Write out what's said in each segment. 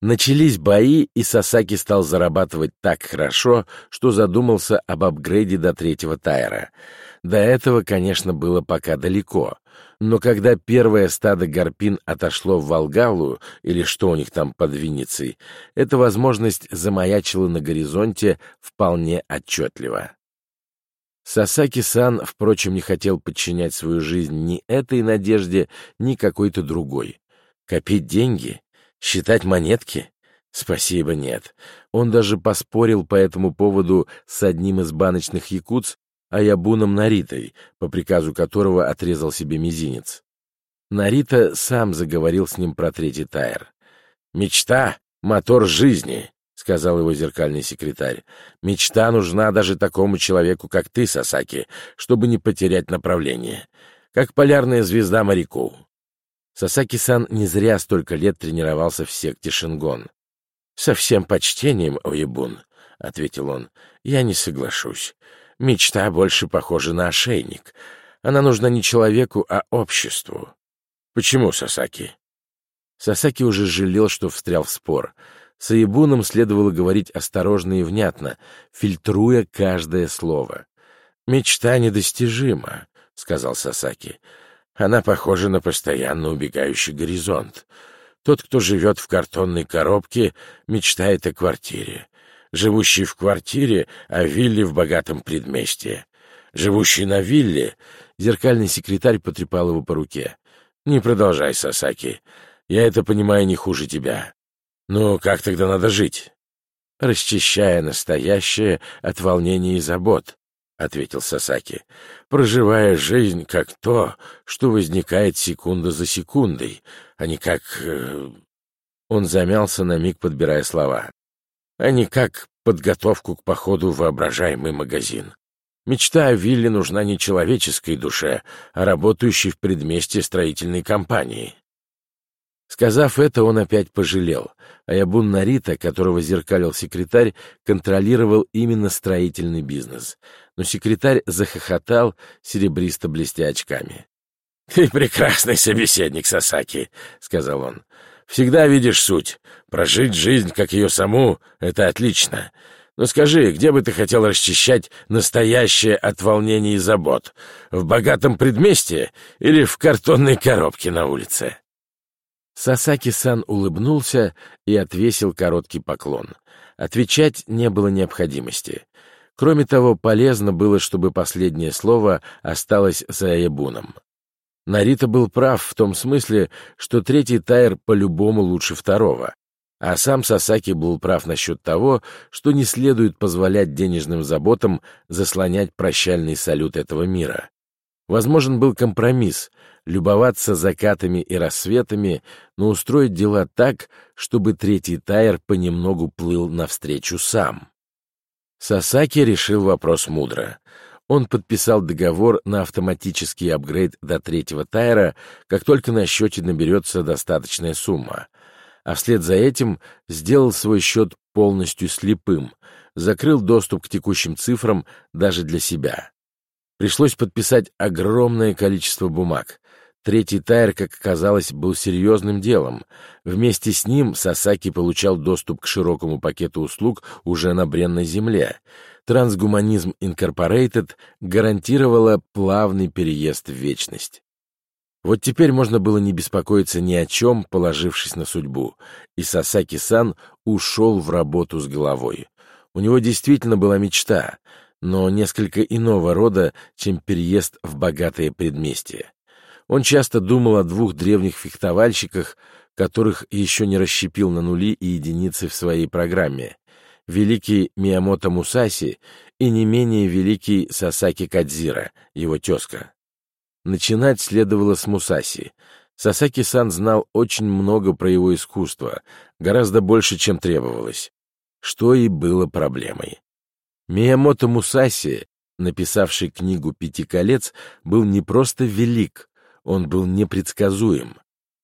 Начались бои, и Сасаки стал зарабатывать так хорошо, что задумался об апгрейде до третьего тайра. До этого, конечно, было пока далеко. Но когда первое стадо гарпин отошло в Волгалу, или что у них там под Винницей, эта возможность замаячила на горизонте вполне отчетливо. Сасаки-сан, впрочем, не хотел подчинять свою жизнь ни этой надежде, ни какой-то другой. Копить деньги? Считать монетки? Спасибо, нет. Он даже поспорил по этому поводу с одним из баночных якутс, Аябуном Наритой, по приказу которого отрезал себе мизинец. Нарита сам заговорил с ним про третий тайр. «Мечта — мотор жизни», — сказал его зеркальный секретарь. «Мечта нужна даже такому человеку, как ты, Сасаки, чтобы не потерять направление, как полярная звезда моряку. Сасаки-сан не зря столько лет тренировался в секте Шингон. «Со всем почтением, Оебун», — ответил он, — «я не соглашусь. Мечта больше похожа на ошейник. Она нужна не человеку, а обществу». «Почему, Сасаки?» Сасаки уже жалел, что встрял в спор. С Оебуном следовало говорить осторожно и внятно, фильтруя каждое слово. «Мечта недостижима», — сказал Сасаки. Она похожа на постоянно убегающий горизонт. Тот, кто живет в картонной коробке, мечтает о квартире. Живущий в квартире — о вилле в богатом предместье. Живущий на вилле... Зеркальный секретарь потрепал его по руке. «Не продолжай, Сасаки. Я это понимаю не хуже тебя. Ну, как тогда надо жить?» «Расчищая настоящее от волнений и забот. — ответил Сасаки, — проживая жизнь как то, что возникает секунда за секундой, а не как... Э... Он замялся на миг, подбирая слова. А не как подготовку к походу в воображаемый магазин. Мечта о вилле нужна не человеческой душе, а работающей в предместе строительной компании. Сказав это, он опять пожалел. Аябун Нарита, которого зеркалил секретарь, контролировал именно строительный бизнес. Но секретарь захохотал, серебристо блестя очками. «Ты прекрасный собеседник, Сасаки», — сказал он. «Всегда видишь суть. Прожить жизнь, как ее саму, — это отлично. Но скажи, где бы ты хотел расчищать настоящее от волнений и забот? В богатом предместье или в картонной коробке на улице?» Сасаки-сан улыбнулся и отвесил короткий поклон. Отвечать не было необходимости. Кроме того, полезно было, чтобы последнее слово осталось за Аябуном. Нарита был прав в том смысле, что третий тайр по-любому лучше второго. А сам Сасаки был прав насчет того, что не следует позволять денежным заботам заслонять прощальный салют этого мира. Возможен был компромисс — любоваться закатами и рассветами, но устроить дела так, чтобы третий тайр понемногу плыл навстречу сам. Сасаки решил вопрос мудро. Он подписал договор на автоматический апгрейд до третьего тайра, как только на счете наберется достаточная сумма. А вслед за этим сделал свой счет полностью слепым, закрыл доступ к текущим цифрам даже для себя. Пришлось подписать огромное количество бумаг. Третий тайр, как оказалось, был серьезным делом. Вместе с ним Сасаки получал доступ к широкому пакету услуг уже на бренной земле. Трансгуманизм Инкорпорейтед гарантировала плавный переезд в вечность. Вот теперь можно было не беспокоиться ни о чем, положившись на судьбу, и Сасаки-сан ушел в работу с головой. У него действительно была мечта — но несколько иного рода, чем переезд в богатое предместье. Он часто думал о двух древних фехтовальщиках, которых еще не расщепил на нули и единицы в своей программе. Великий Миямото Мусаси и не менее великий Сасаки Кадзира, его тезка. Начинать следовало с Мусаси. Сасаки-сан знал очень много про его искусство, гораздо больше, чем требовалось, что и было проблемой. Миямото Мусаси, написавший книгу «Пяти колец», был не просто велик, он был непредсказуем.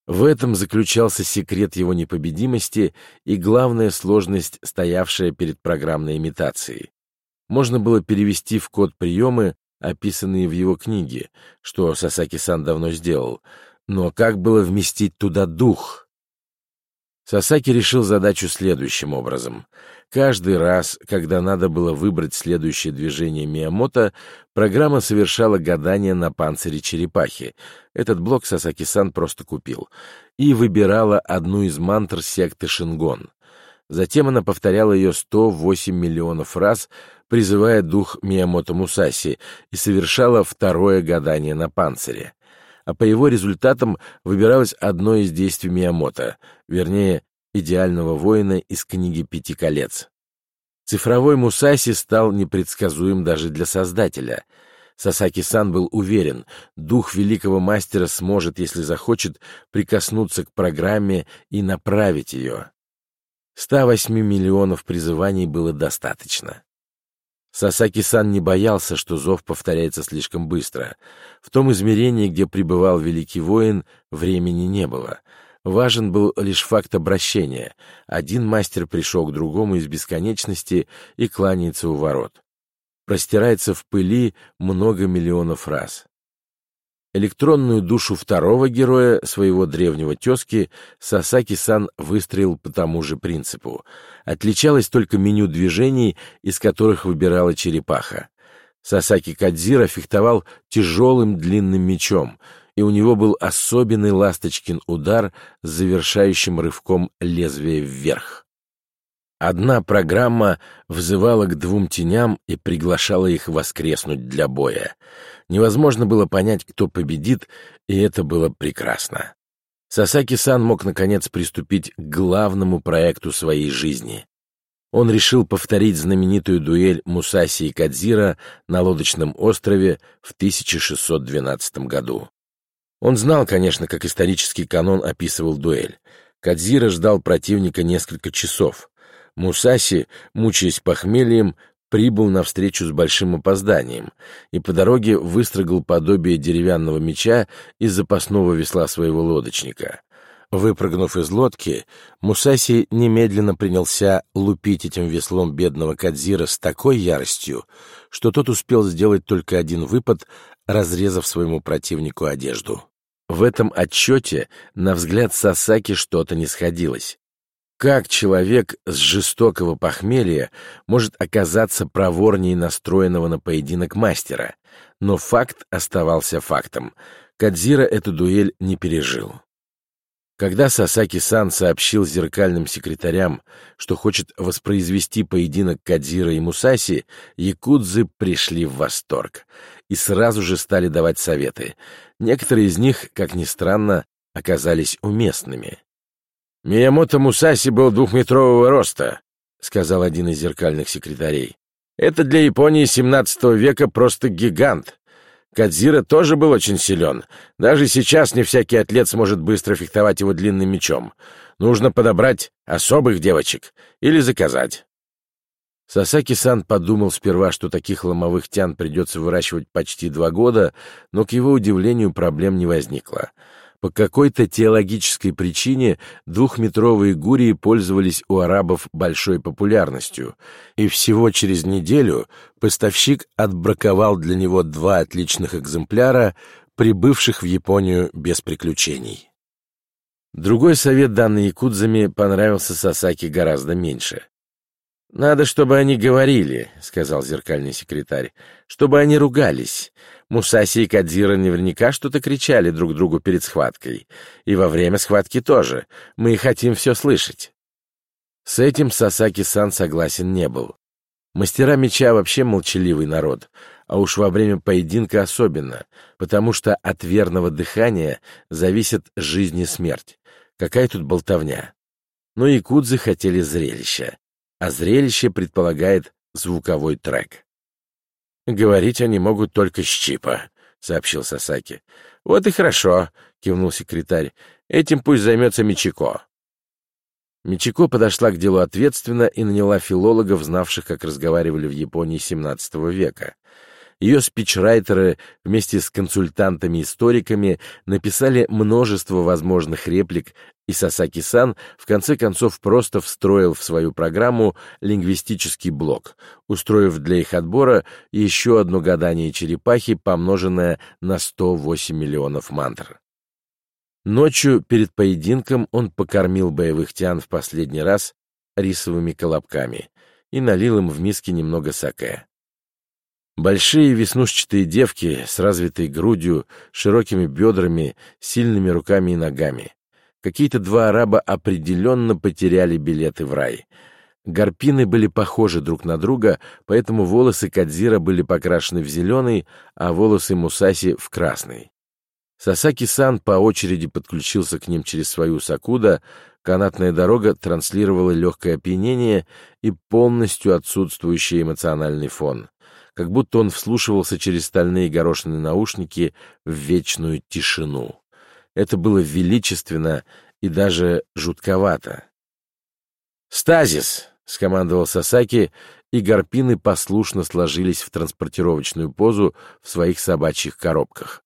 В этом заключался секрет его непобедимости и главная сложность, стоявшая перед программной имитацией. Можно было перевести в код приемы, описанные в его книге, что Сасаки-сан давно сделал, но как было вместить туда дух? Сасаки решил задачу следующим образом. Каждый раз, когда надо было выбрать следующее движение Миямото, программа совершала гадание на панцире черепахи. Этот блок Сасаки-сан просто купил. И выбирала одну из мантр секты Шингон. Затем она повторяла ее 108 миллионов раз, призывая дух Миямото Мусаси, и совершала второе гадание на панцире а по его результатам выбиралось одно из действий Миямото, вернее, идеального воина из книги «Пяти колец». Цифровой Мусаси стал непредсказуем даже для создателя. Сасаки-сан был уверен, дух великого мастера сможет, если захочет, прикоснуться к программе и направить ее. 108 миллионов призываний было достаточно. Сасаки-сан не боялся, что зов повторяется слишком быстро. В том измерении, где пребывал великий воин, времени не было. Важен был лишь факт обращения. Один мастер пришел к другому из бесконечности и кланяется у ворот. Простирается в пыли много миллионов раз. Электронную душу второго героя, своего древнего тезки, Сасаки-сан выстроил по тому же принципу. Отличалось только меню движений, из которых выбирала черепаха. Сасаки Кадзира фехтовал тяжелым длинным мечом, и у него был особенный ласточкин удар с завершающим рывком лезвия вверх. Одна программа взывала к двум теням и приглашала их воскреснуть для боя. Невозможно было понять, кто победит, и это было прекрасно. Сасаки-сан мог, наконец, приступить к главному проекту своей жизни. Он решил повторить знаменитую дуэль Мусаси и Кадзира на лодочном острове в 1612 году. Он знал, конечно, как исторический канон описывал дуэль. Кадзира ждал противника несколько часов — Мусаси, мучаясь похмельем, прибыл на встречу с большим опозданием и по дороге выстрогал подобие деревянного меча из запасного весла своего лодочника. Выпрыгнув из лодки, Мусаси немедленно принялся лупить этим веслом бедного Кадзира с такой яростью, что тот успел сделать только один выпад, разрезав своему противнику одежду. В этом отчете, на взгляд Сасаки, что-то не сходилось. Как человек с жестокого похмелья может оказаться проворнее настроенного на поединок мастера? Но факт оставался фактом. Кадзира эту дуэль не пережил. Когда Сасаки-сан сообщил зеркальным секретарям, что хочет воспроизвести поединок Кадзира и Мусаси, якудзы пришли в восторг и сразу же стали давать советы. Некоторые из них, как ни странно, оказались уместными. «Миямото Мусаси был двухметрового роста», — сказал один из зеркальных секретарей. «Это для Японии XVII века просто гигант. Кадзира тоже был очень силен. Даже сейчас не всякий атлет сможет быстро фехтовать его длинным мечом. Нужно подобрать особых девочек или заказать». Сасаки-сан подумал сперва, что таких ломовых тян придется выращивать почти два года, но, к его удивлению, проблем не возникло. По какой-то теологической причине двухметровые гурии пользовались у арабов большой популярностью, и всего через неделю поставщик отбраковал для него два отличных экземпляра, прибывших в Японию без приключений. Другой совет, данный якудзами, понравился Сасаки гораздо меньше. «Надо, чтобы они говорили», — сказал зеркальный секретарь, — «чтобы они ругались. Мусаси и Кадзира наверняка что-то кричали друг другу перед схваткой. И во время схватки тоже. Мы хотим все слышать». С этим Сасаки-сан согласен не был. Мастера меча вообще молчаливый народ, а уж во время поединка особенно, потому что от верного дыхания зависит жизнь и смерть. Какая тут болтовня? Но якудзы хотели зрелища а зрелище предполагает звуковой трек. «Говорить они могут только с чипа», — сообщил Сасаки. «Вот и хорошо», — кивнул секретарь. «Этим пусть займется Мичико». Мичико подошла к делу ответственно и наняла филологов, знавших, как разговаривали в Японии XVII века. Ее спичрайтеры вместе с консультантами-историками написали множество возможных реплик, и Сасаки-сан в конце концов просто встроил в свою программу лингвистический блок, устроив для их отбора еще одно гадание черепахи, помноженное на 108 миллионов мантр. Ночью перед поединком он покормил боевых тян в последний раз рисовыми колобками и налил им в миски немного саке. Большие веснушчатые девки с развитой грудью, широкими бедрами, сильными руками и ногами. Какие-то два араба определенно потеряли билеты в рай. Гарпины были похожи друг на друга, поэтому волосы Кадзира были покрашены в зеленый, а волосы Мусаси — в красный. Сасаки-сан по очереди подключился к ним через свою Сакуда, канатная дорога транслировала легкое опьянение и полностью отсутствующий эмоциональный фон, как будто он вслушивался через стальные горошины наушники в вечную тишину. Это было величественно и даже жутковато. «Стазис!» — скомандовал Сасаки, и гарпины послушно сложились в транспортировочную позу в своих собачьих коробках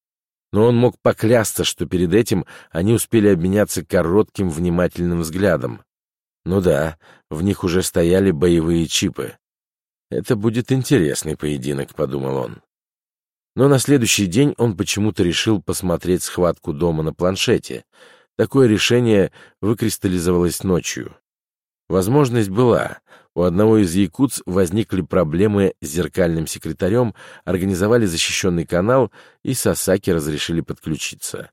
но он мог поклясться, что перед этим они успели обменяться коротким внимательным взглядом. Ну да, в них уже стояли боевые чипы. «Это будет интересный поединок», — подумал он. Но на следующий день он почему-то решил посмотреть схватку дома на планшете. Такое решение выкристаллизовалось ночью. Возможность была. У одного из якутс возникли проблемы с зеркальным секретарем, организовали защищенный канал, и Сасаки разрешили подключиться.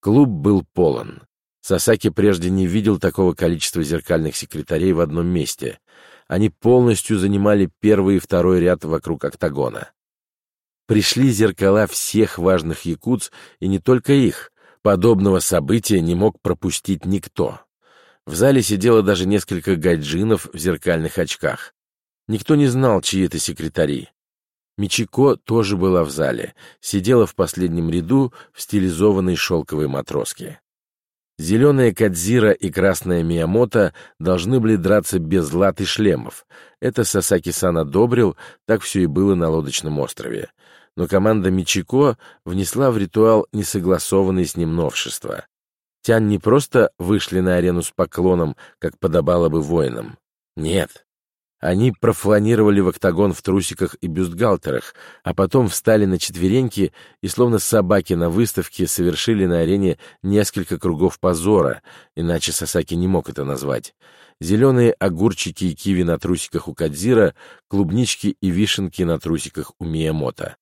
Клуб был полон. Сасаки прежде не видел такого количества зеркальных секретарей в одном месте. Они полностью занимали первый и второй ряд вокруг октагона. Пришли зеркала всех важных якутс, и не только их. Подобного события не мог пропустить никто. В зале сидело даже несколько гайджинов в зеркальных очках. Никто не знал, чьи это секретари. Мичико тоже была в зале, сидела в последнем ряду в стилизованной шелковой матроске. Зеленая Кадзира и красная Миямото должны были драться без лад и шлемов. Это Сасаки-сан одобрил, так все и было на лодочном острове. Но команда Мичико внесла в ритуал несогласованные с ним новшества. Тян не просто вышли на арену с поклоном, как подобало бы воинам. Нет. Они профланировали в октагон в трусиках и бюстгальтерах, а потом встали на четвереньки и, словно собаки на выставке, совершили на арене несколько кругов позора, иначе Сасаки не мог это назвать. Зеленые огурчики и киви на трусиках у Кадзира, клубнички и вишенки на трусиках у Миямото.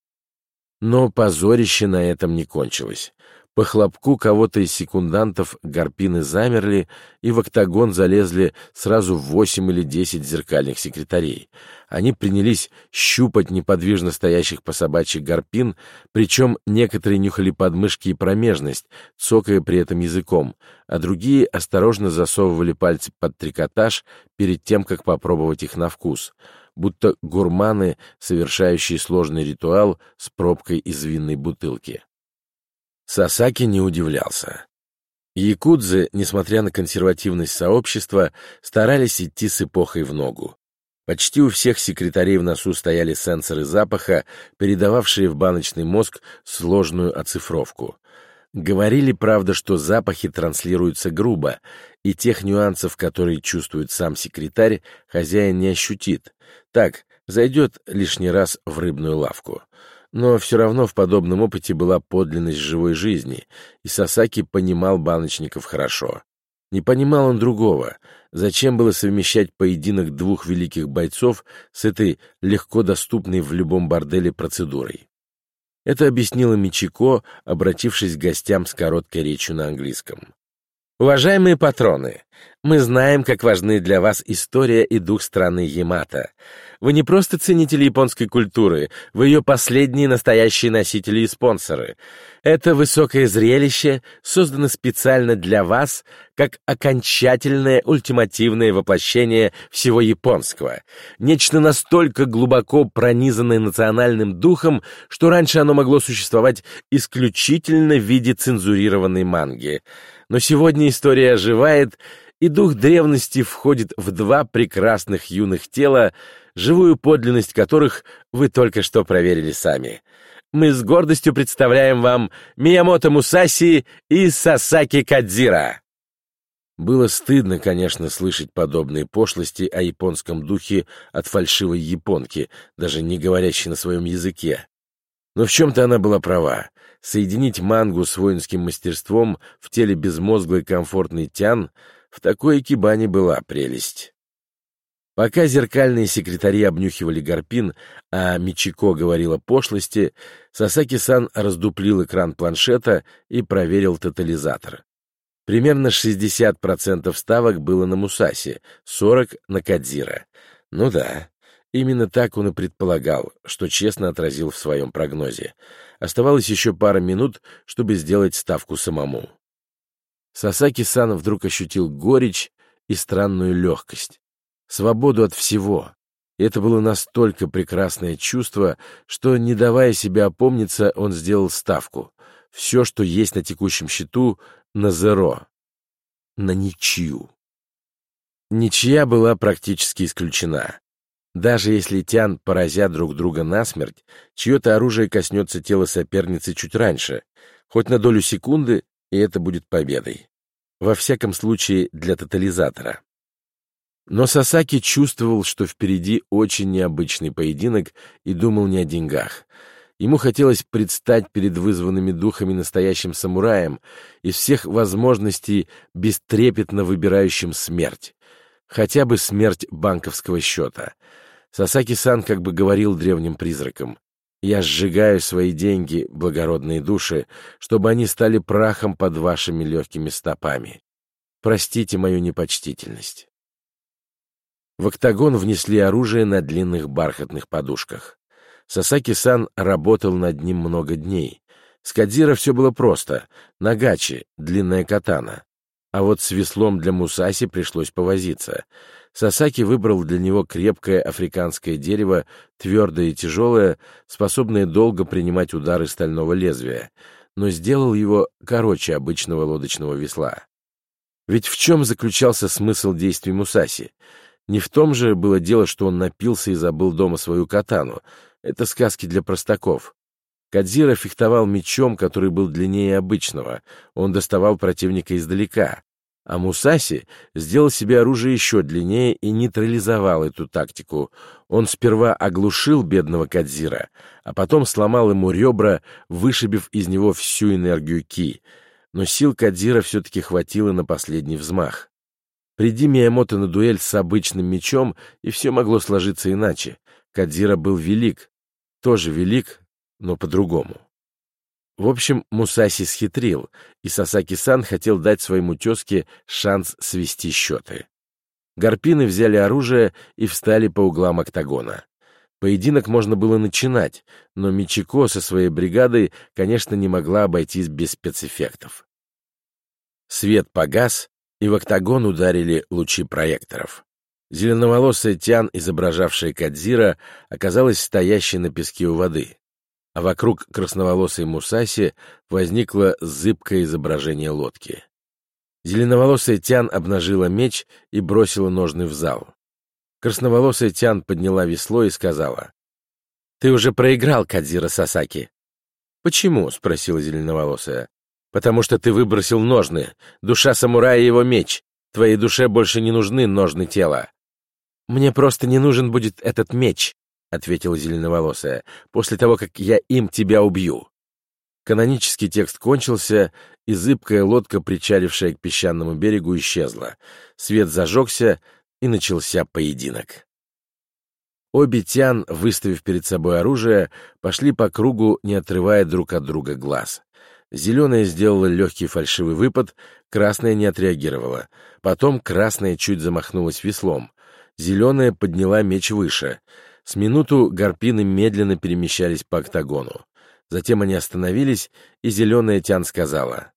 Но позорище на этом не кончилось. По хлопку кого-то из секундантов гарпины замерли, и в октагон залезли сразу восемь или десять зеркальных секретарей. Они принялись щупать неподвижно стоящих по собачьих гарпин, причем некоторые нюхали подмышки и промежность, цокая при этом языком, а другие осторожно засовывали пальцы под трикотаж перед тем, как попробовать их на вкус, будто гурманы, совершающие сложный ритуал с пробкой из винной бутылки. Сасаки не удивлялся. Якудзы, несмотря на консервативность сообщества, старались идти с эпохой в ногу. Почти у всех секретарей в носу стояли сенсоры запаха, передававшие в баночный мозг сложную оцифровку. Говорили, правда, что запахи транслируются грубо, и тех нюансов, которые чувствует сам секретарь, хозяин не ощутит. Так, зайдет лишний раз в рыбную лавку. Но все равно в подобном опыте была подлинность живой жизни, и Сасаки понимал баночников хорошо. Не понимал он другого. Зачем было совмещать поединок двух великих бойцов с этой легко доступной в любом борделе процедурой? Это объяснила Мичико, обратившись к гостям с короткой речью на английском. «Уважаемые патроны, мы знаем, как важны для вас история и дух страны Ямато. Вы не просто ценители японской культуры, вы ее последние настоящие носители и спонсоры. Это высокое зрелище создано специально для вас, как окончательное ультимативное воплощение всего японского. Нечто настолько глубоко пронизанное национальным духом, что раньше оно могло существовать исключительно в виде цензурированной манги. Но сегодня история оживает, и дух древности входит в два прекрасных юных тела, живую подлинность которых вы только что проверили сами. Мы с гордостью представляем вам Миямото Мусаси и Сасаки Кадзира. Было стыдно, конечно, слышать подобные пошлости о японском духе от фальшивой японки, даже не говорящей на своем языке. Но в чем-то она была права. Соединить мангу с воинским мастерством в теле безмозглой комфортный тян в такой кибане была прелесть. Пока зеркальные секретари обнюхивали Гарпин, а Мичико говорила пошлости, Сасаки-сан раздуплил экран планшета и проверил тотализатор. Примерно 60% ставок было на Мусаси, 40% на Кадзира. Ну да, именно так он и предполагал, что честно отразил в своем прогнозе. Оставалось еще пара минут, чтобы сделать ставку самому. Сасаки-сан вдруг ощутил горечь и странную легкость. Свободу от всего. И это было настолько прекрасное чувство, что, не давая себе опомниться, он сделал ставку. Все, что есть на текущем счету, на зеро. На ничью. Ничья была практически исключена. Даже если тян поразят друг друга насмерть, чье-то оружие коснется тела соперницы чуть раньше, хоть на долю секунды, и это будет победой. Во всяком случае, для тотализатора. Но Сасаки чувствовал, что впереди очень необычный поединок и думал не о деньгах. Ему хотелось предстать перед вызванными духами настоящим самураем, из всех возможностей бестрепетно выбирающим смерть. Хотя бы смерть банковского счета. Сасаки-сан как бы говорил древним призракам. «Я сжигаю свои деньги, благородные души, чтобы они стали прахом под вашими легкими стопами. Простите мою непочтительность». В октагон внесли оружие на длинных бархатных подушках. Сасаки-сан работал над ним много дней. С Кадзира все было просто. Нагачи, длинная катана. А вот с веслом для Мусаси пришлось повозиться. Сасаки выбрал для него крепкое африканское дерево, твердое и тяжелое, способное долго принимать удары стального лезвия, но сделал его короче обычного лодочного весла. Ведь в чем заключался смысл действий Мусаси? Не в том же было дело, что он напился и забыл дома свою катану. Это сказки для простаков. Кадзира фехтовал мечом, который был длиннее обычного. Он доставал противника издалека. А Мусаси сделал себе оружие еще длиннее и нейтрализовал эту тактику. Он сперва оглушил бедного Кадзира, а потом сломал ему ребра, вышибив из него всю энергию Ки. Но сил Кадзира все-таки хватило на последний взмах. Приди Миямото на дуэль с обычным мечом, и все могло сложиться иначе. Кадзира был велик, тоже велик, но по-другому. В общем, Мусаси схитрил, и Сасаки-сан хотел дать своему тезке шанс свести счеты. Гарпины взяли оружие и встали по углам октагона. Поединок можно было начинать, но Мичико со своей бригадой, конечно, не могла обойтись без спецэффектов. Свет погас, и в октагон ударили лучи проекторов. Зеленоволосая Тян, изображавшая Кадзира, оказалась стоящей на песке у воды, а вокруг красноволосой Мусаси возникло зыбкое изображение лодки. Зеленоволосая Тян обнажила меч и бросила ножны в зал. Красноволосая Тян подняла весло и сказала, «Ты уже проиграл, Кадзира Сасаки». «Почему?» — спросила зеленоволосая потому что ты выбросил ножны. Душа самурая — его меч. Твоей душе больше не нужны ножны тела». «Мне просто не нужен будет этот меч», — ответила зеленоволосая, «после того, как я им тебя убью». Канонический текст кончился, и зыбкая лодка, причалившая к песчаному берегу, исчезла. Свет зажегся, и начался поединок. Обе тян, выставив перед собой оружие, пошли по кругу, не отрывая друг от друга глаз. Зеленая сделала легкий фальшивый выпад, красная не отреагировала. Потом красная чуть замахнулась веслом. Зеленая подняла меч выше. С минуту гарпины медленно перемещались по октагону. Затем они остановились, и зеленая Тян сказала.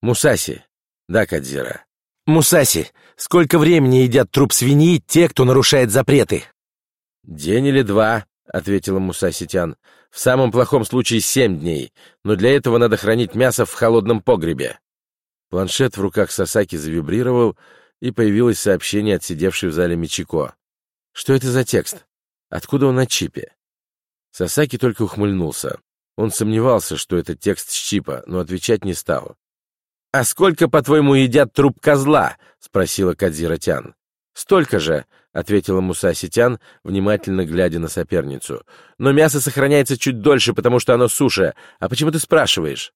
«Мусаси!» «Да, Кадзира». «Мусаси! Сколько времени едят труп свиньи те, кто нарушает запреты?» «День или два», — ответила Мусаситян. «В самом плохом случае семь дней, но для этого надо хранить мясо в холодном погребе». Планшет в руках Сасаки завибрировал, и появилось сообщение от сидевшей в зале Мичико. «Что это за текст? Откуда он на чипе?» Сасаки только ухмыльнулся. Он сомневался, что это текст с чипа, но отвечать не стал. «А сколько, по-твоему, едят труп козла?» — спросила Кадзира Тян. «Столько же», — ответила Муса Ситян, внимательно глядя на соперницу. «Но мясо сохраняется чуть дольше, потому что оно суше. А почему ты спрашиваешь?»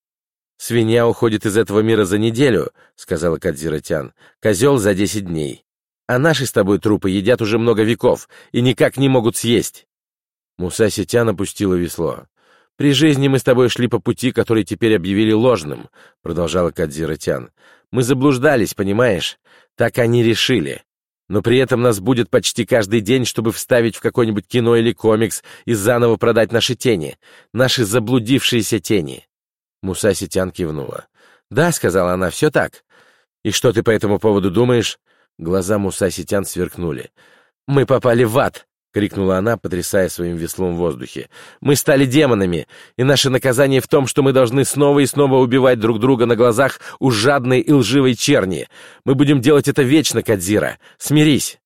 «Свинья уходит из этого мира за неделю», — сказала Кадзира Тян. «Козел за десять дней. А наши с тобой трупы едят уже много веков и никак не могут съесть». Муса Ситян опустила весло. «При жизни мы с тобой шли по пути, который теперь объявили ложным», — продолжала Кадзира Тян. «Мы заблуждались, понимаешь? Так они решили. Но при этом нас будет почти каждый день, чтобы вставить в какое-нибудь кино или комикс и заново продать наши тени, наши заблудившиеся тени. Муса Ситян кивнула. «Да», — сказала она, — «все так». «И что ты по этому поводу думаешь?» Глаза Муса Ситян сверкнули. «Мы попали в ад!» — крикнула она, потрясая своим веслом в воздухе. «Мы стали демонами, и наше наказание в том, что мы должны снова и снова убивать друг друга на глазах у жадной и лживой черни. Мы будем делать это вечно, Кадзира. Смирись!»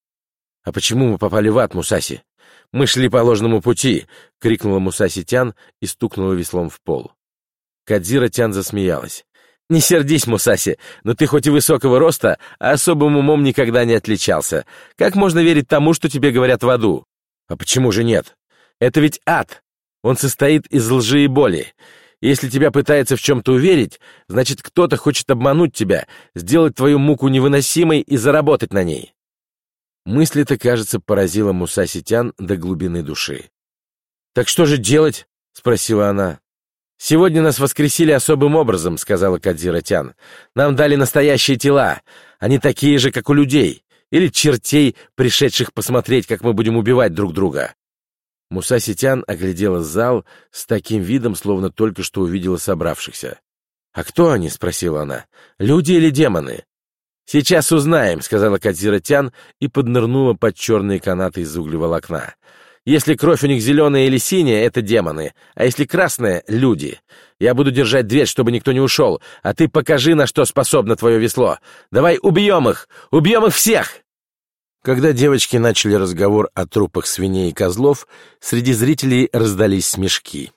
«А почему мы попали в ад, Мусаси?» «Мы шли по ложному пути!» — крикнула Мусаси Тян и стукнула веслом в пол. Кадзира Тян засмеялась. «Не сердись, Мусаси, но ты хоть и высокого роста, а особым умом никогда не отличался. Как можно верить тому, что тебе говорят в аду?» «А почему же нет? Это ведь ад. Он состоит из лжи и боли. Если тебя пытается в чем-то уверить, значит, кто-то хочет обмануть тебя, сделать твою муку невыносимой и заработать на ней». Мысль эта, кажется, поразила Мусаси Тян до глубины души. «Так что же делать?» — спросила она. «Сегодня нас воскресили особым образом», — сказала Кадзира Тян. «Нам дали настоящие тела. Они такие же, как у людей. Или чертей, пришедших посмотреть, как мы будем убивать друг друга». Муса Ситян оглядела зал с таким видом, словно только что увидела собравшихся. «А кто они?» — спросила она. «Люди или демоны?» «Сейчас узнаем», — сказала Кадзира Тян и поднырнула под черные канаты из углеволокна. Если кровь у них зеленая или синяя, это демоны, а если красная — люди. Я буду держать дверь, чтобы никто не ушел, а ты покажи, на что способно твое весло. Давай убьем их! Убьем их всех!» Когда девочки начали разговор о трупах свиней и козлов, среди зрителей раздались смешки.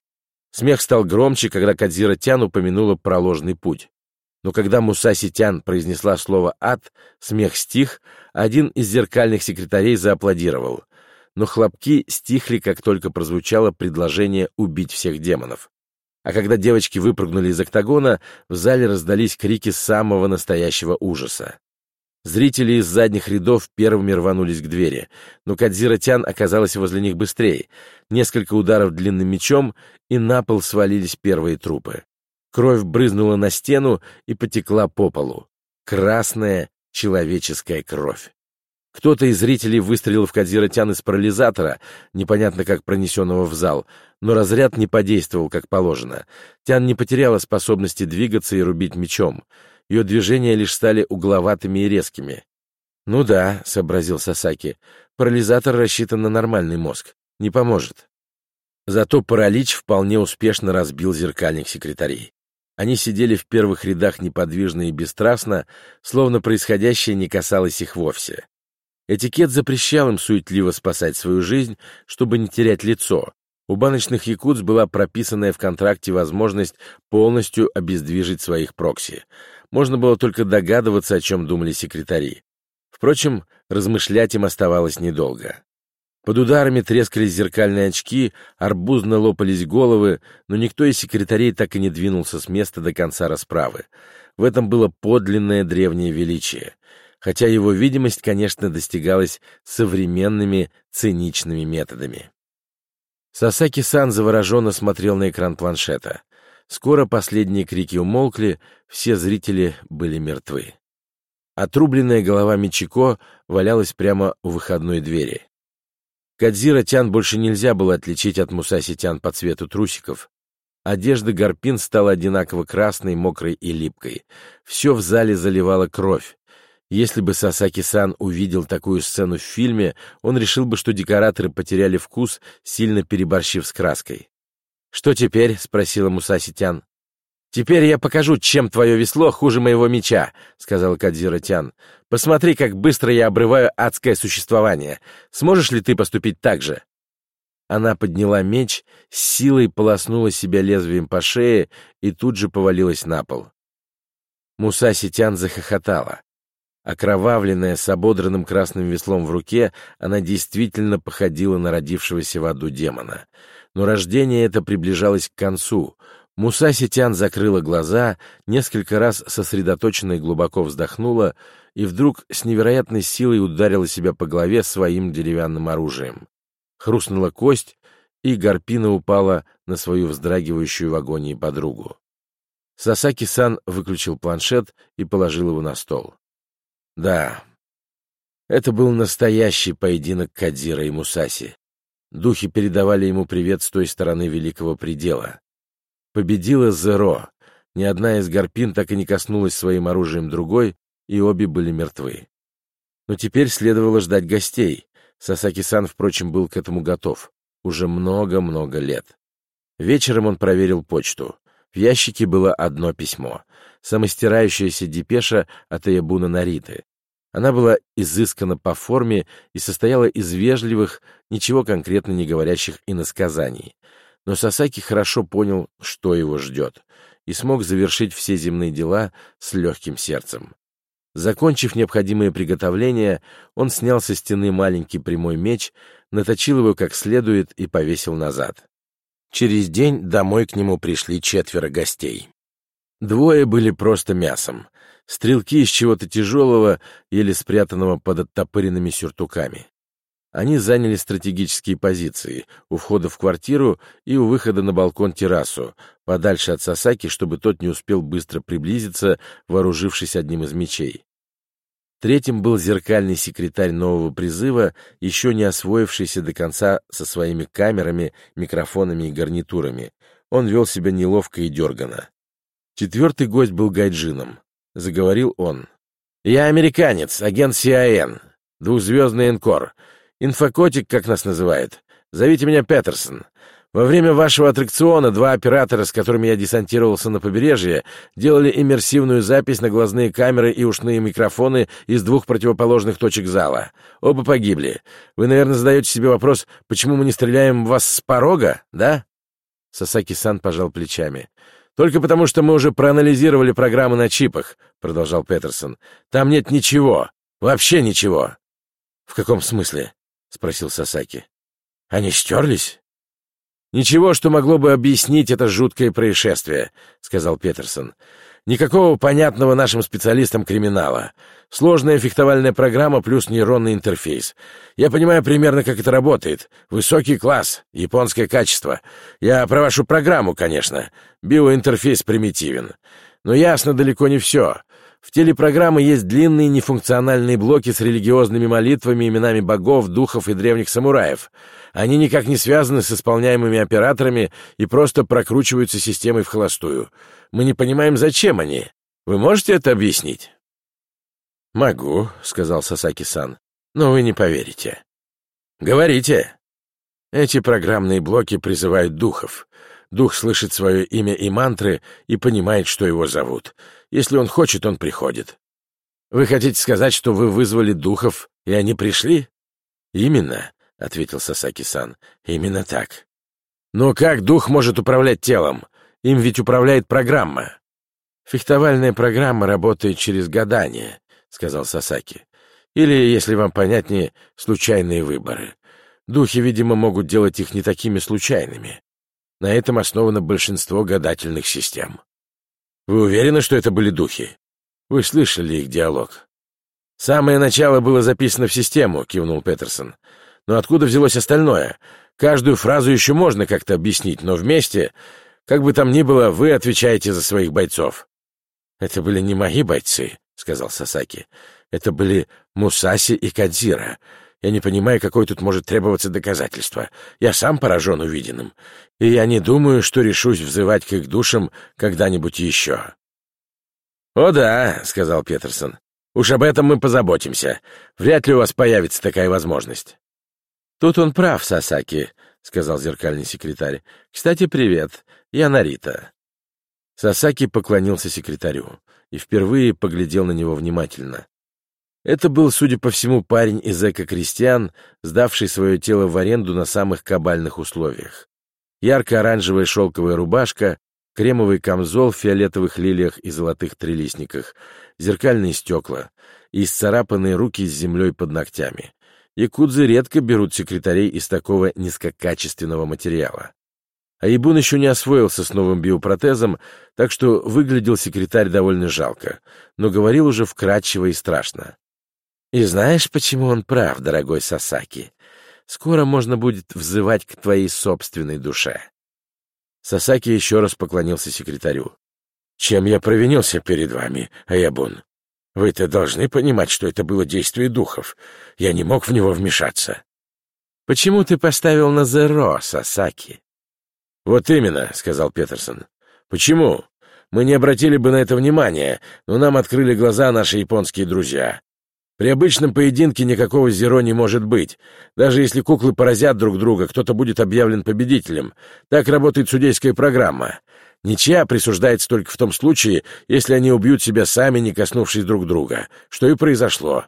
Смех стал громче, когда Кадзира Тян упомянула про ложный путь. Но когда Мусаси Тян произнесла слово «ад», смех стих, один из зеркальных секретарей зааплодировал но хлопки стихли, как только прозвучало предложение убить всех демонов. А когда девочки выпрыгнули из октагона, в зале раздались крики самого настоящего ужаса. Зрители из задних рядов первыми рванулись к двери, но Кадзира Тян оказалась возле них быстрее. Несколько ударов длинным мечом, и на пол свалились первые трупы. Кровь брызнула на стену и потекла по полу. Красная человеческая кровь. Кто-то из зрителей выстрелил в Кадзира Тян из парализатора, непонятно как пронесенного в зал, но разряд не подействовал как положено. Тян не потеряла способности двигаться и рубить мечом. Ее движения лишь стали угловатыми и резкими. «Ну да», — сообразил Сасаки, — «парализатор рассчитан на нормальный мозг. Не поможет». Зато паралич вполне успешно разбил зеркальных секретарей. Они сидели в первых рядах неподвижно и бесстрастно, словно происходящее не касалось их вовсе. Этикет запрещал им суетливо спасать свою жизнь, чтобы не терять лицо. У баночных якутс была прописанная в контракте возможность полностью обездвижить своих прокси. Можно было только догадываться, о чем думали секретари. Впрочем, размышлять им оставалось недолго. Под ударами трескались зеркальные очки, арбузно лопались головы, но никто из секретарей так и не двинулся с места до конца расправы. В этом было подлинное древнее величие хотя его видимость, конечно, достигалась современными циничными методами. Сасаки-сан завороженно смотрел на экран планшета. Скоро последние крики умолкли, все зрители были мертвы. Отрубленная голова Мичико валялась прямо у выходной двери. Кадзира Тян больше нельзя было отличить от Мусаси Тян по цвету трусиков. Одежда Гарпин стала одинаково красной, мокрой и липкой. Все в зале заливало кровь. Если бы Сасаки-сан увидел такую сцену в фильме, он решил бы, что декораторы потеряли вкус, сильно переборщив с краской. «Что теперь?» — спросила Мусаси-тян. «Теперь я покажу, чем твое весло хуже моего меча», — сказал Кадзира Тян. «Посмотри, как быстро я обрываю адское существование. Сможешь ли ты поступить так же?» Она подняла меч, силой полоснула себя лезвием по шее и тут же повалилась на пол. Мусаси Тян захохотала. Окровавленная, с ободранным красным веслом в руке, она действительно походила на родившегося в аду демона. Но рождение это приближалось к концу. Муса Ситян закрыла глаза, несколько раз сосредоточенно и глубоко вздохнула и вдруг с невероятной силой ударила себя по голове своим деревянным оружием. Хрустнула кость, и Гарпина упала на свою вздрагивающую в агонии подругу. Сасаки-сан выключил планшет и положил его на стол. Да, это был настоящий поединок Кадзира и Мусаси. Духи передавали ему привет с той стороны Великого Предела. Победила Зеро. Ни одна из гарпин так и не коснулась своим оружием другой, и обе были мертвы. Но теперь следовало ждать гостей. Сасаки-сан, впрочем, был к этому готов. Уже много-много лет. Вечером он проверил почту. В ящике было одно письмо — самостирающаяся депеша от Эябуна Нариты. Она была изыскана по форме и состояла из вежливых, ничего конкретно не говорящих иносказаний. Но Сасаки хорошо понял, что его ждет, и смог завершить все земные дела с легким сердцем. Закончив необходимые приготовления, он снял со стены маленький прямой меч, наточил его как следует и повесил назад. Через день домой к нему пришли четверо гостей. Двое были просто мясом. Стрелки из чего-то тяжелого, еле спрятанного под оттопыренными сюртуками. Они заняли стратегические позиции у входа в квартиру и у выхода на балкон-террасу, подальше от Сасаки, чтобы тот не успел быстро приблизиться, вооружившись одним из мечей. Третьим был зеркальный секретарь нового призыва, еще не освоившийся до конца со своими камерами, микрофонами и гарнитурами. Он вел себя неловко и дерганно. Четвертый гость был гайджином. Заговорил он. «Я американец, агент CIN, двухзвездный инкор, инфокотик, как нас называют. Зовите меня Петерсон. Во время вашего аттракциона два оператора, с которыми я десантировался на побережье, делали иммерсивную запись на глазные камеры и ушные микрофоны из двух противоположных точек зала. Оба погибли. Вы, наверное, задаете себе вопрос, почему мы не стреляем в вас с порога, да?» Сасаки-сан пожал плечами. «Только потому, что мы уже проанализировали программы на чипах», — продолжал Петерсон. «Там нет ничего. Вообще ничего». «В каком смысле?» — спросил Сасаки. «Они стерлись?» «Ничего, что могло бы объяснить это жуткое происшествие», — сказал Петерсон. «Никакого понятного нашим специалистам криминала. Сложная фехтовальная программа плюс нейронный интерфейс. Я понимаю примерно, как это работает. Высокий класс, японское качество. Я про вашу программу, конечно. Биоинтерфейс примитивен. Но ясно далеко не все. В телепрограммы есть длинные нефункциональные блоки с религиозными молитвами, именами богов, духов и древних самураев. Они никак не связаны с исполняемыми операторами и просто прокручиваются системой в холостую. Мы не понимаем, зачем они. Вы можете это объяснить? «Могу», — сказал Сасаки-сан, — «но вы не поверите». «Говорите». Эти программные блоки призывают духов. Дух слышит свое имя и мантры и понимает, что его зовут. Если он хочет, он приходит. Вы хотите сказать, что вы вызвали духов, и они пришли? Именно, — ответил Сасаки-сан, — именно так. Но как дух может управлять телом? Им ведь управляет программа. Фехтовальная программа работает через гадание, — сказал Сасаки. «Или, если вам понятнее, случайные выборы. Духи, видимо, могут делать их не такими случайными. На этом основано большинство гадательных систем. Вы уверены, что это были духи? Вы слышали их диалог?» «Самое начало было записано в систему», — кивнул Петерсон. «Но откуда взялось остальное? Каждую фразу еще можно как-то объяснить, но вместе, как бы там ни было, вы отвечаете за своих бойцов». «Это были не мои бойцы», — сказал Сасаки. «Это были Мусаси и Кадзира. Я не понимаю, какое тут может требоваться доказательство. Я сам поражен увиденным, и я не думаю, что решусь взывать к их душам когда-нибудь еще». «О да», — сказал Петерсон. «Уж об этом мы позаботимся. Вряд ли у вас появится такая возможность». «Тут он прав, Сасаки», — сказал зеркальный секретарь. «Кстати, привет. Я Нарита». Сасаки поклонился секретарю и впервые поглядел на него внимательно. Это был, судя по всему, парень из эко-крестьян, сдавший свое тело в аренду на самых кабальных условиях. Ярко-оранжевая шелковая рубашка, кремовый камзол в фиолетовых лилиях и золотых трелисниках, зеркальные стекла. и исцарапанные руки с землей под ногтями. Якудзы редко берут секретарей из такого низкокачественного материала. Айбун еще не освоился с новым биопротезом, так что выглядел секретарь довольно жалко, но говорил уже вкрадчиво и страшно. «И знаешь, почему он прав, дорогой Сасаки? Скоро можно будет взывать к твоей собственной душе». Сасаки еще раз поклонился секретарю. «Чем я провинился перед вами, Аябун? Вы-то должны понимать, что это было действие духов. Я не мог в него вмешаться». «Почему ты поставил на зеро, Сасаки?» «Вот именно», — сказал Петерсон. «Почему? Мы не обратили бы на это внимания, но нам открыли глаза наши японские друзья. При обычном поединке никакого зеро не может быть. Даже если куклы поразят друг друга, кто-то будет объявлен победителем. Так работает судейская программа. Ничья присуждается только в том случае, если они убьют себя сами, не коснувшись друг друга, что и произошло.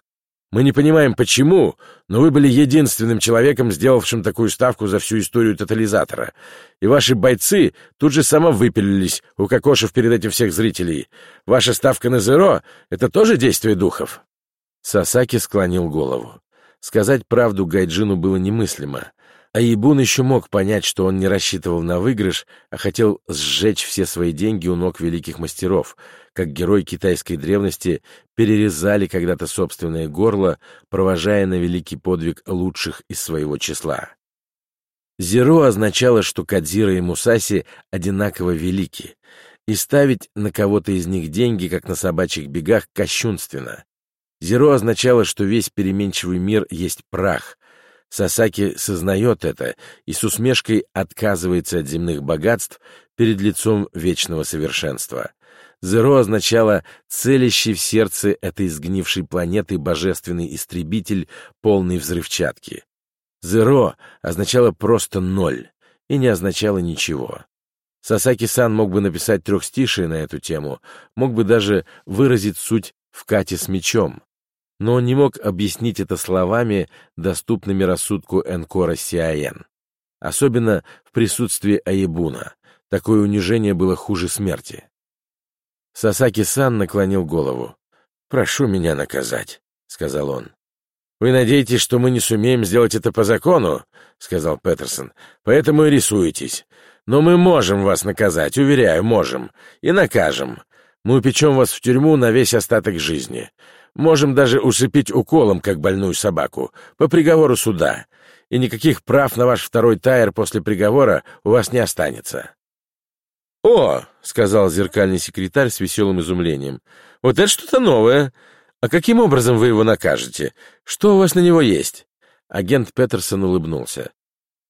Мы не понимаем, почему, но вы были единственным человеком, сделавшим такую ставку за всю историю тотализатора. И ваши бойцы тут же самовыпилились, укокошив перед этим всех зрителей. Ваша ставка на зеро — это тоже действие духов?» Сасаки склонил голову. Сказать правду Гайджину было немыслимо. А Ибун еще мог понять, что он не рассчитывал на выигрыш, а хотел сжечь все свои деньги у ног великих мастеров, как герой китайской древности перерезали когда-то собственное горло, провожая на великий подвиг лучших из своего числа. Зеро означало, что Кадзира и Мусаси одинаково велики, и ставить на кого-то из них деньги, как на собачьих бегах, кощунственно. Зеро означало, что весь переменчивый мир есть прах, Сасаки сознает это и с усмешкой отказывается от земных богатств перед лицом вечного совершенства. Зеро означало целящий в сердце этой сгнившей планеты божественный истребитель, полный взрывчатки. Зеро означало просто ноль и не означало ничего. Сасаки-сан мог бы написать трехстишие на эту тему, мог бы даже выразить суть в кате с мечом но он не мог объяснить это словами, доступными рассудку Энкора Сиаен. Особенно в присутствии Аебуна. Такое унижение было хуже смерти. Сасаки-сан наклонил голову. «Прошу меня наказать», — сказал он. «Вы надеетесь, что мы не сумеем сделать это по закону?» — сказал Петерсон. «Поэтому и рисуетесь. Но мы можем вас наказать, уверяю, можем. И накажем. Мы упечем вас в тюрьму на весь остаток жизни. Можем даже усыпить уколом, как больную собаку, по приговору суда, и никаких прав на ваш второй тайр после приговора у вас не останется». «О!» — сказал зеркальный секретарь с веселым изумлением. «Вот это что-то новое! А каким образом вы его накажете? Что у вас на него есть?» Агент Петерсон улыбнулся.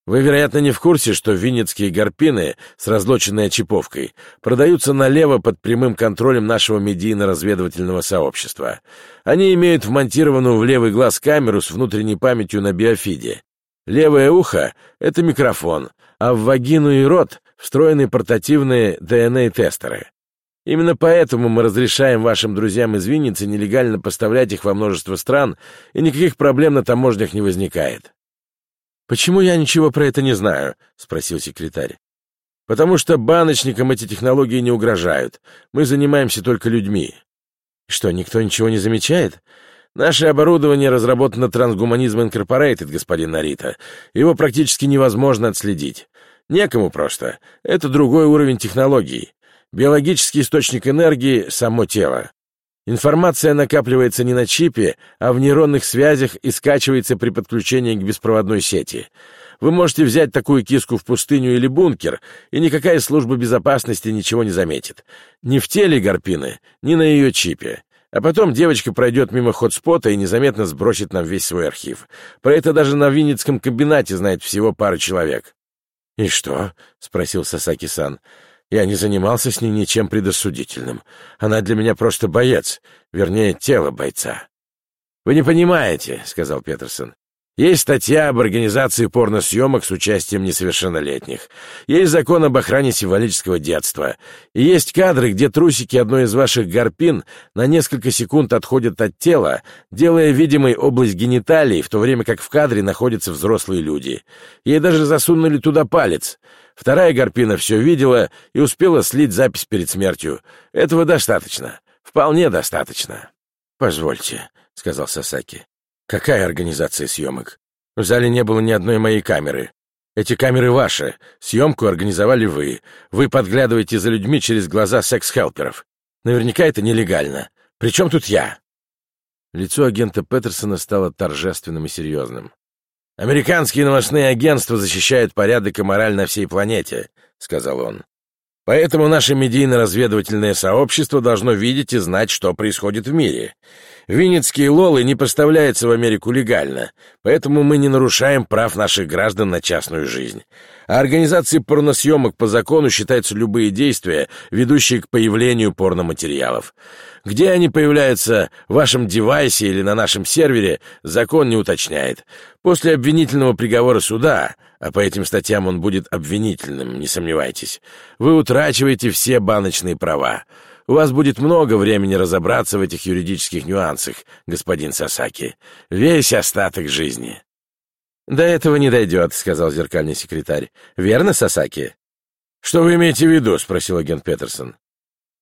Вы, вероятно, не в курсе, что винницкие гарпины с разлоченной очиповкой продаются налево под прямым контролем нашего медийно-разведывательного сообщества. Они имеют вмонтированную в левый глаз камеру с внутренней памятью на биофиде. Левое ухо — это микрофон, а в вагину и рот встроены портативные ДНК-тестеры. Именно поэтому мы разрешаем вашим друзьям из Винницы нелегально поставлять их во множество стран, и никаких проблем на таможнях не возникает. «Почему я ничего про это не знаю?» — спросил секретарь. «Потому что баночникам эти технологии не угрожают. Мы занимаемся только людьми». «Что, никто ничего не замечает?» «Наше оборудование разработано Трансгуманизм Инкорпорейтед, господин Нарита. Его практически невозможно отследить. Некому просто. Это другой уровень технологий. Биологический источник энергии — само тело. Информация накапливается не на чипе, а в нейронных связях и скачивается при подключении к беспроводной сети. Вы можете взять такую киску в пустыню или бункер, и никакая служба безопасности ничего не заметит. Ни в теле Гарпины, ни на ее чипе. А потом девочка пройдет мимо хотспота и незаметно сбросит нам весь свой архив. Про это даже на Винницком комбинате знает всего пара человек. «И что?» — спросил Сасаки-сан. Я не занимался с ней ничем предосудительным. Она для меня просто боец, вернее, тело бойца. «Вы не понимаете», — сказал Петерсон. Есть статья об организации порносъемок с участием несовершеннолетних. Есть закон об охране символического детства. И есть кадры, где трусики одной из ваших гарпин на несколько секунд отходят от тела, делая видимой область гениталий, в то время как в кадре находятся взрослые люди. Ей даже засунули туда палец. Вторая гарпина все видела и успела слить запись перед смертью. Этого достаточно. Вполне достаточно. «Позвольте», сказал Сасаки. «Какая организация съемок? В зале не было ни одной моей камеры. Эти камеры ваши. Съемку организовали вы. Вы подглядываете за людьми через глаза секс-хелперов. Наверняка это нелегально. Причем тут я?» Лицо агента Петерсона стало торжественным и серьезным. «Американские новостные агентства защищают порядок и мораль на всей планете», — сказал он. «Поэтому наше медийно-разведывательное сообщество должно видеть и знать, что происходит в мире. Винницкие лолы не поставляются в Америку легально, поэтому мы не нарушаем прав наших граждан на частную жизнь. А организацией порносъемок по закону считаются любые действия, ведущие к появлению порноматериалов. Где они появляются, в вашем девайсе или на нашем сервере, закон не уточняет. После обвинительного приговора суда, а по этим статьям он будет обвинительным, не сомневайтесь, вы утрачиваете все баночные права. У вас будет много времени разобраться в этих юридических нюансах, господин Сасаки. Весь остаток жизни. «До этого не дойдет», — сказал зеркальный секретарь. «Верно, Сасаки?» «Что вы имеете в виду?» — спросил агент Петерсон.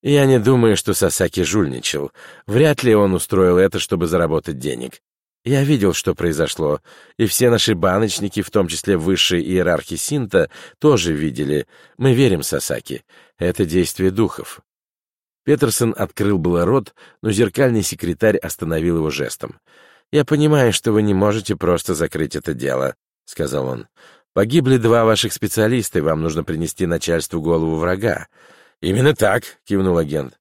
«Я не думаю, что Сасаки жульничал. Вряд ли он устроил это, чтобы заработать денег. Я видел, что произошло, и все наши баночники, в том числе высшие иерархи Синта, тоже видели. Мы верим Сасаки. Это действие духов. Петерсон открыл было рот, но зеркальный секретарь остановил его жестом. «Я понимаю, что вы не можете просто закрыть это дело», — сказал он. «Погибли два ваших специалиста, и вам нужно принести начальству голову врага». «Именно так», — кивнул агент.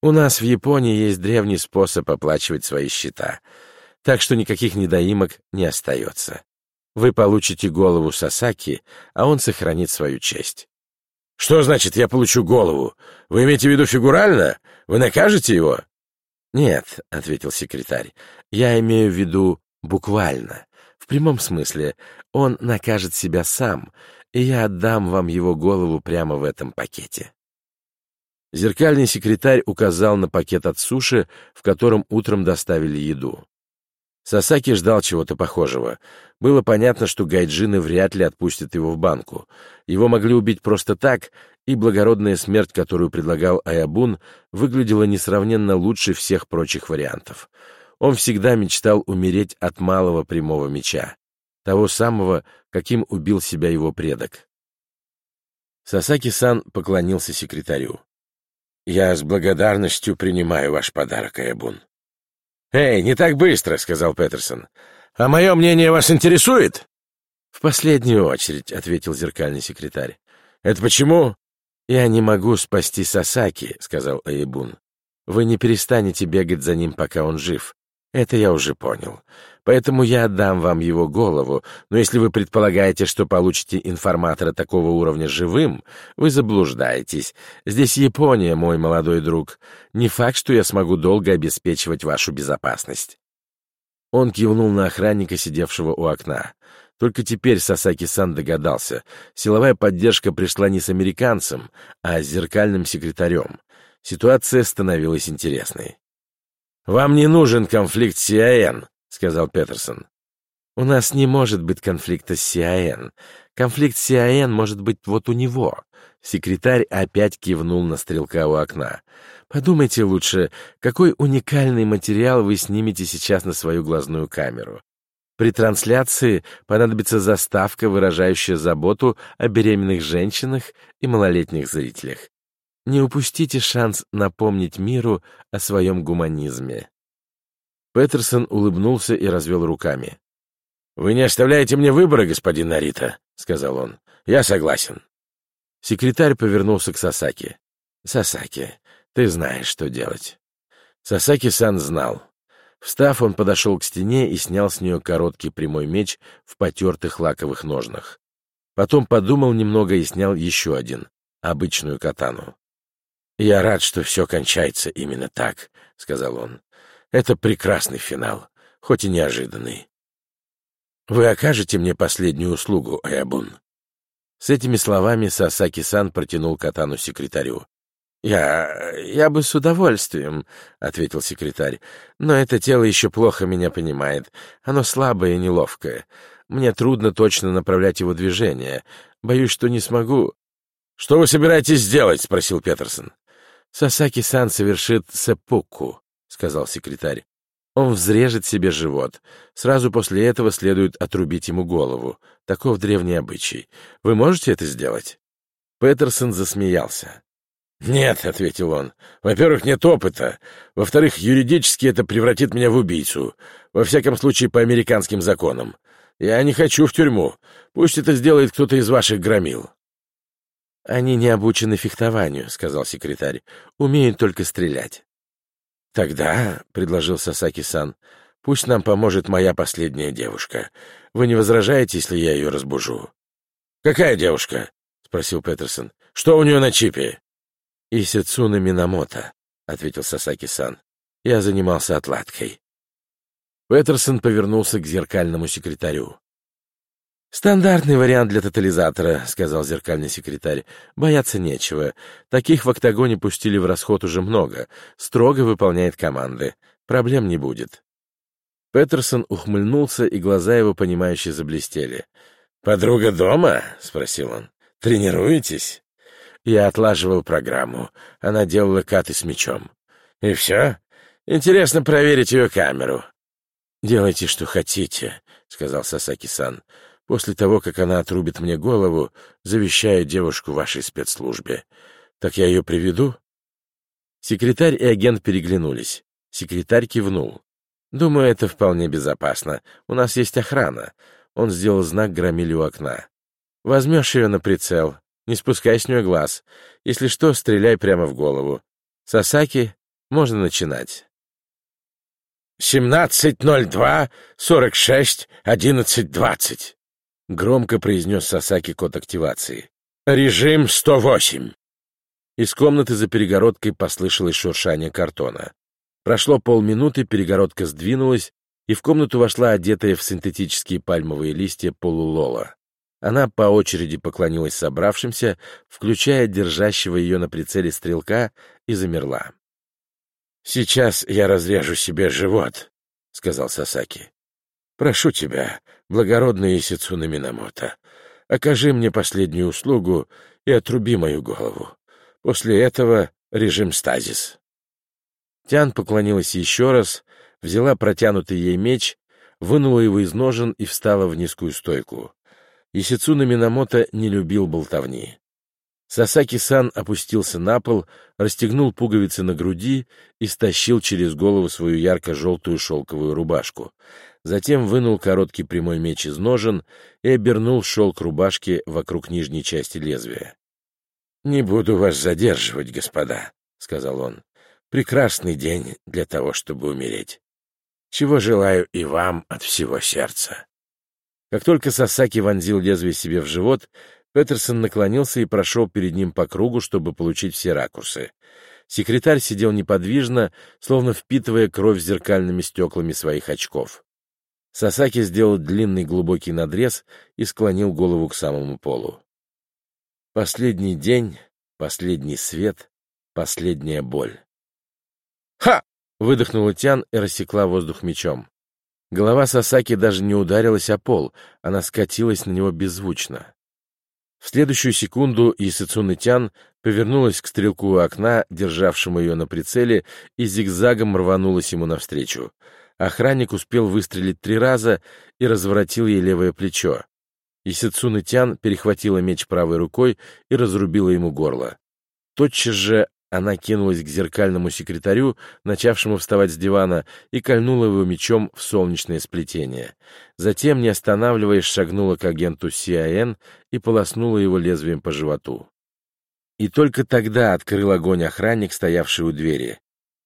«У нас в Японии есть древний способ оплачивать свои счета, так что никаких недоимок не остается. Вы получите голову Сасаки, а он сохранит свою честь». «Что значит, я получу голову? Вы имеете в виду фигурально? Вы накажете его?» «Нет», — ответил секретарь, — «я имею в виду буквально. В прямом смысле, он накажет себя сам, и я отдам вам его голову прямо в этом пакете». Зеркальный секретарь указал на пакет от суши, в котором утром доставили еду. Сасаки ждал чего-то похожего. Было понятно, что гайджины вряд ли отпустят его в банку. Его могли убить просто так, и благородная смерть, которую предлагал Аябун, выглядела несравненно лучше всех прочих вариантов. Он всегда мечтал умереть от малого прямого меча, того самого, каким убил себя его предок. Сасаки-сан поклонился секретарю. «Я с благодарностью принимаю ваш подарок, Аябун. «Эй, не так быстро», — сказал Петерсон. «А мое мнение вас интересует?» «В последнюю очередь», — ответил зеркальный секретарь. «Это почему?» «Я не могу спасти Сасаки», — сказал Аибун. «Вы не перестанете бегать за ним, пока он жив. Это я уже понял. Поэтому я отдам вам его голову, но если вы предполагаете, что получите информатора такого уровня живым, вы заблуждаетесь. Здесь Япония, мой молодой друг. Не факт, что я смогу долго обеспечивать вашу безопасность». Он кивнул на охранника, сидевшего у окна. Только теперь Сасаки-сан догадался. Силовая поддержка пришла не с американцем, а с зеркальным секретарем. Ситуация становилась интересной. «Вам не нужен конфликт с СИАН», — сказал Петерсон. «У нас не может быть конфликта с СИАН. Конфликт с СИАН может быть вот у него». Секретарь опять кивнул на стрелка у окна. «Подумайте лучше, какой уникальный материал вы снимете сейчас на свою глазную камеру. При трансляции понадобится заставка, выражающая заботу о беременных женщинах и малолетних зрителях. Не упустите шанс напомнить миру о своем гуманизме. Петерсон улыбнулся и развел руками. «Вы не оставляете мне выбора, господин Нарита», — сказал он. «Я согласен». Секретарь повернулся к Сасаки. «Сасаки, ты знаешь, что делать». Сасаки-сан знал. Встав, он подошел к стене и снял с нее короткий прямой меч в потертых лаковых ножнах. Потом подумал немного и снял еще один, обычную катану. «Я рад, что все кончается именно так», — сказал он. «Это прекрасный финал, хоть и неожиданный. Вы окажете мне последнюю услугу, Аябун?» С этими словами Сасаки-сан протянул катану секретарю. «Я... я бы с удовольствием», — ответил секретарь. «Но это тело еще плохо меня понимает. Оно слабое и неловкое. Мне трудно точно направлять его движение. Боюсь, что не смогу». «Что вы собираетесь сделать?» — спросил Петерсон. «Сасаки-сан совершит сеппуку», — сказал секретарь. Он взрежет себе живот. Сразу после этого следует отрубить ему голову. Таков древний обычай. Вы можете это сделать?» Петерсон засмеялся. «Нет», — ответил он. «Во-первых, нет опыта. Во-вторых, юридически это превратит меня в убийцу. Во всяком случае, по американским законам. Я не хочу в тюрьму. Пусть это сделает кто-то из ваших громил». «Они не обучены фехтованию», — сказал секретарь. «Умеют только стрелять». «Тогда», — предложил Сасаки-сан, — «пусть нам поможет моя последняя девушка. Вы не возражаете, если я ее разбужу?» «Какая девушка?» — спросил Петерсон. «Что у нее на чипе?» «Исицуна Минамото», — ответил Сасаки-сан. «Я занимался отладкой». Петерсон повернулся к зеркальному секретарю. «Стандартный вариант для тотализатора», — сказал зеркальный секретарь. «Бояться нечего. Таких в октагоне пустили в расход уже много. Строго выполняет команды. Проблем не будет». Петерсон ухмыльнулся, и глаза его, понимающе заблестели. «Подруга дома?» — спросил он. «Тренируетесь?» Я отлаживал программу. Она делала каты с мечом. И все? Интересно проверить ее камеру. «Делайте, что хотите», — сказал Сасаки-сан после того, как она отрубит мне голову, завещаю девушку вашей спецслужбе. Так я ее приведу?» Секретарь и агент переглянулись. Секретарь кивнул. «Думаю, это вполне безопасно. У нас есть охрана». Он сделал знак громили у окна. «Возьмешь ее на прицел. Не спускай с нее глаз. Если что, стреляй прямо в голову. Сасаки, можно начинать». 17:02:46:11:20 громко произнес Сасаки код активации. «Режим сто восемь». Из комнаты за перегородкой послышалось шуршание картона. Прошло полминуты, перегородка сдвинулась, и в комнату вошла одетая в синтетические пальмовые листья полулола. Она по очереди поклонилась собравшимся, включая держащего ее на прицеле стрелка, и замерла. «Сейчас я разрежу себе живот», — сказал Сасаки. «Прошу тебя, благородный Исицуна Минамото, окажи мне последнюю услугу и отруби мою голову. После этого режим стазис». Тян поклонилась еще раз, взяла протянутый ей меч, вынула его из ножен и встала в низкую стойку. Исицуна Минамото не любил болтовни. Сасаки-сан опустился на пол, расстегнул пуговицы на груди и стащил через голову свою ярко-желтую шелковую рубашку. Затем вынул короткий прямой меч из ножен и обернул шелк рубашки вокруг нижней части лезвия. «Не буду вас задерживать, господа», — сказал он. «Прекрасный день для того, чтобы умереть. Чего желаю и вам от всего сердца». Как только Сасаки вонзил лезвие себе в живот, Петерсон наклонился и прошел перед ним по кругу, чтобы получить все ракурсы. Секретарь сидел неподвижно, словно впитывая кровь зеркальными стеклами своих очков. Сасаки сделал длинный глубокий надрез и склонил голову к самому полу. Последний день, последний свет, последняя боль. «Ха!» — выдохнула Тян и рассекла воздух мечом. Голова Сасаки даже не ударилась о пол, она скатилась на него беззвучно. В следующую секунду Исыцуны Тян повернулась к стрелку у окна, державшему ее на прицеле, и зигзагом рванулась ему навстречу. Охранник успел выстрелить три раза и разворотил ей левое плечо. Исицуны Тян перехватила меч правой рукой и разрубила ему горло. Тотчас же она кинулась к зеркальному секретарю, начавшему вставать с дивана, и кольнула его мечом в солнечное сплетение. Затем, не останавливаясь, шагнула к агенту СИАН и полоснула его лезвием по животу. И только тогда открыл огонь охранник, стоявший у двери.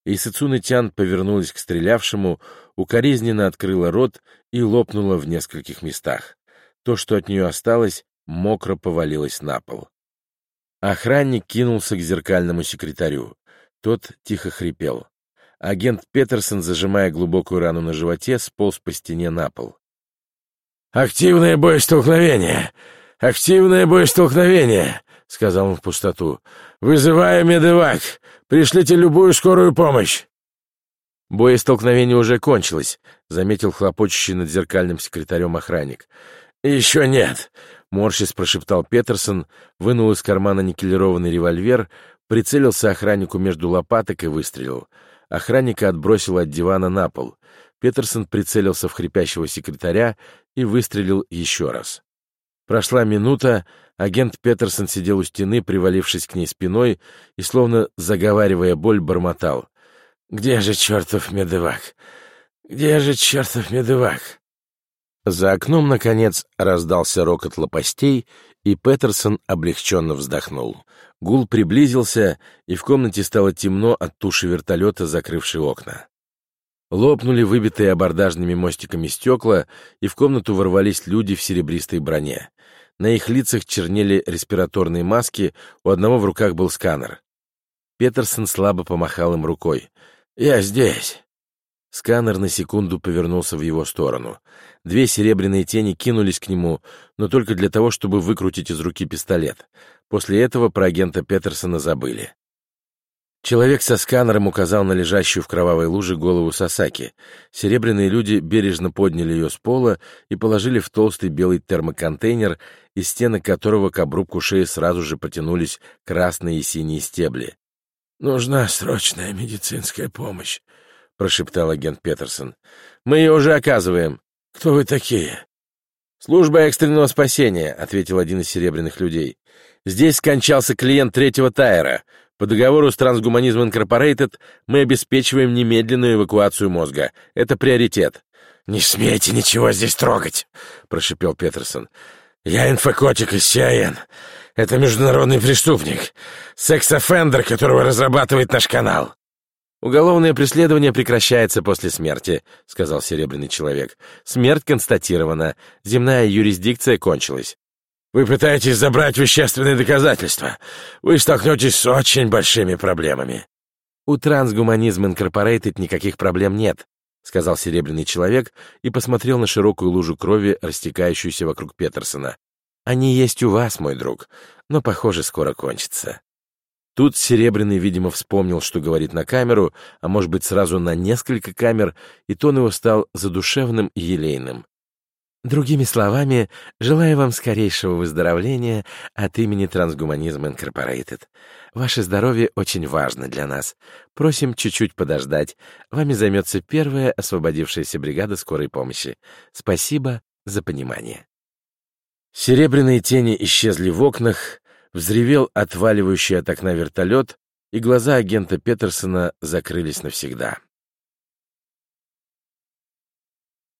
И Сацуны Тян повернулась к стрелявшему, укоризненно открыла рот и лопнула в нескольких местах. То, что от нее осталось, мокро повалилось на пол. Охранник кинулся к зеркальному секретарю. Тот тихо хрипел. Агент Петерсон, зажимая глубокую рану на животе, сполз по стене на пол. «Активное боестолкновение! Активное боестолкновение!» — сказал он в пустоту. «Вызываю медевак! Пришлите любую скорую помощь!» «Боестолкновение уже кончилось», — заметил хлопочущий над зеркальным секретарем охранник. «Еще нет. Морщис прошептал Петерсон, вынул из кармана никелированный револьвер, прицелился охраннику между лопаток и выстрелил. Охранника отбросило от дивана на пол. Петерсон прицелился в хрипящего секретаря и выстрелил еще раз. Прошла минута, агент Петерсон сидел у стены, привалившись к ней спиной, и, словно заговаривая боль, бормотал. «Где же чертов медывак? Где же чертов медывак?» За окном, наконец, раздался рокот лопастей, и Петерсон облегченно вздохнул. Гул приблизился, и в комнате стало темно от туши вертолета, закрывшей окна. Лопнули выбитые абордажными мостиками стекла, и в комнату ворвались люди в серебристой броне. На их лицах чернели респираторные маски, у одного в руках был сканер. Петерсон слабо помахал им рукой. «Я здесь!» Сканер на секунду повернулся в его сторону. Две серебряные тени кинулись к нему, но только для того, чтобы выкрутить из руки пистолет. После этого про агента Петерсона забыли. Человек со сканером указал на лежащую в кровавой луже голову Сасаки. Серебряные люди бережно подняли ее с пола и положили в толстый белый термоконтейнер, из стенок которого к обрубку шеи сразу же потянулись красные и синие стебли. «Нужна срочная медицинская помощь», — прошептал агент Петерсон. «Мы ее уже оказываем. Кто вы такие?» «Служба экстренного спасения», — ответил один из серебряных людей. «Здесь скончался клиент третьего тайра. По договору с Трансгуманизм Инкорпорейтед мы обеспечиваем немедленную эвакуацию мозга. Это приоритет. «Не смейте ничего здесь трогать!» — прошипел Петерсон. «Я инфокотик из СИАН. Это международный преступник. Sex offender, которого разрабатывает наш канал». «Уголовное преследование прекращается после смерти», — сказал Серебряный Человек. «Смерть констатирована. Земная юрисдикция кончилась. Вы пытаетесь забрать вещественные доказательства. Вы столкнетесь с очень большими проблемами. У Трансгуманизм Incorporated никаких проблем нет, сказал Серебряный Человек и посмотрел на широкую лужу крови, растекающуюся вокруг Петерсона. Они есть у вас, мой друг, но, похоже, скоро кончится. Тут Серебряный, видимо, вспомнил, что говорит на камеру, а может быть, сразу на несколько камер, и тон его стал задушевным и елейным. Другими словами, желаю вам скорейшего выздоровления от имени Трансгуманизм Инкорпорейтед. Ваше здоровье очень важно для нас. Просим чуть-чуть подождать. Вами займется первая освободившаяся бригада скорой помощи. Спасибо за понимание. Серебряные тени исчезли в окнах, взревел отваливающий от окна вертолет, и глаза агента Петерсона закрылись навсегда.